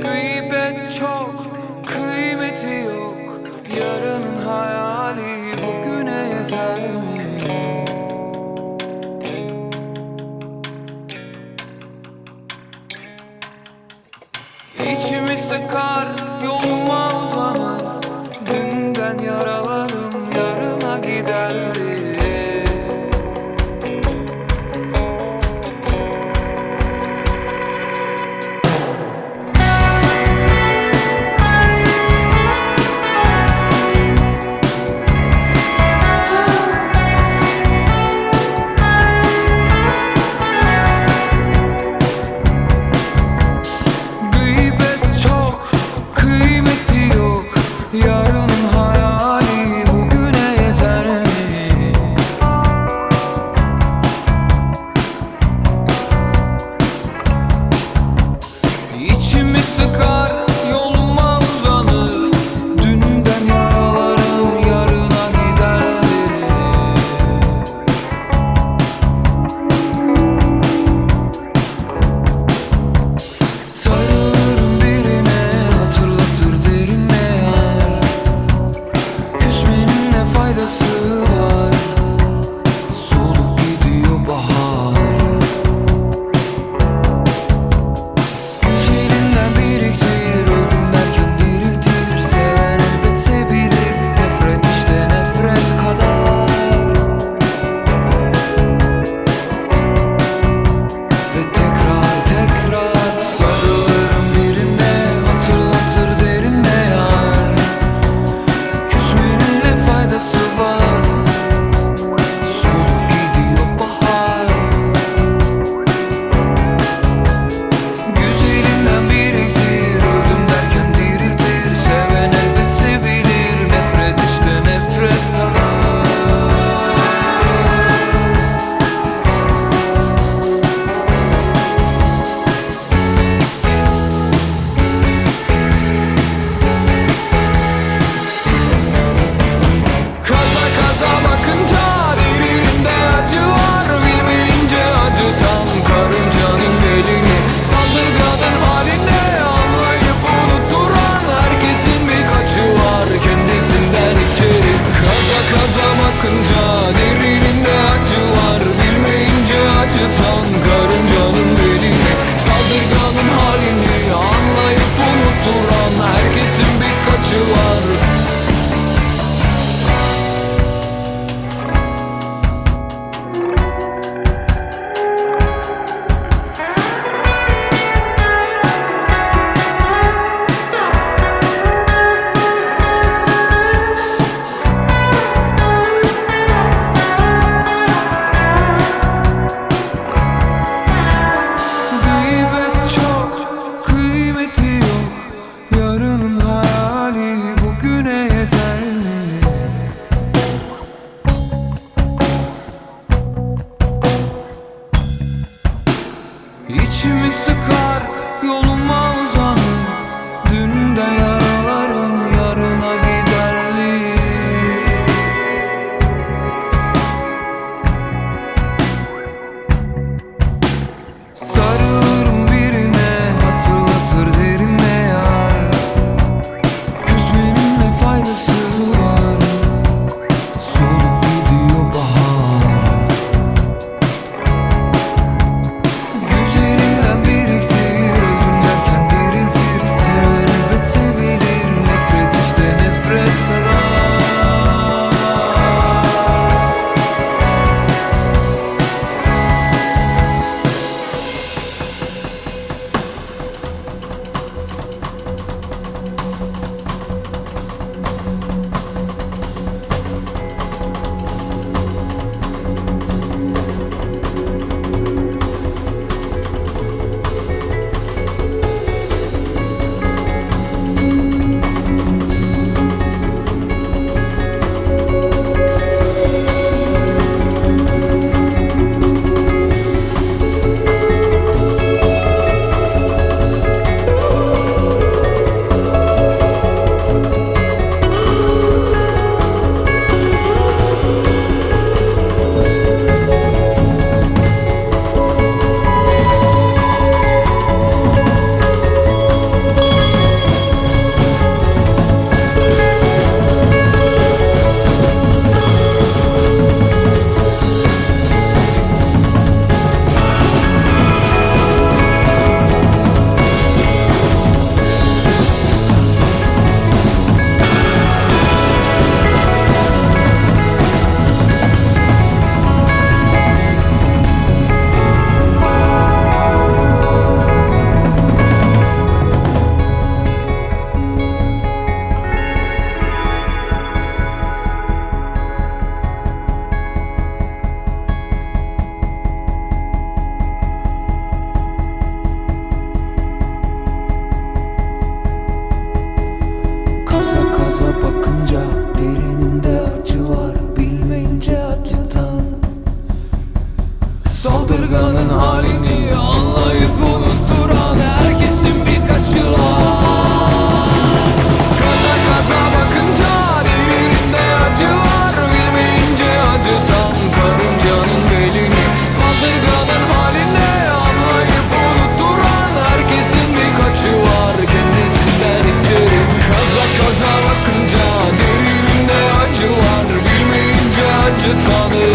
Gıybet çok, kıymeti yok Yarının hayali bugüne yeter mi? İçimi sıkar, tongue 혼자 on the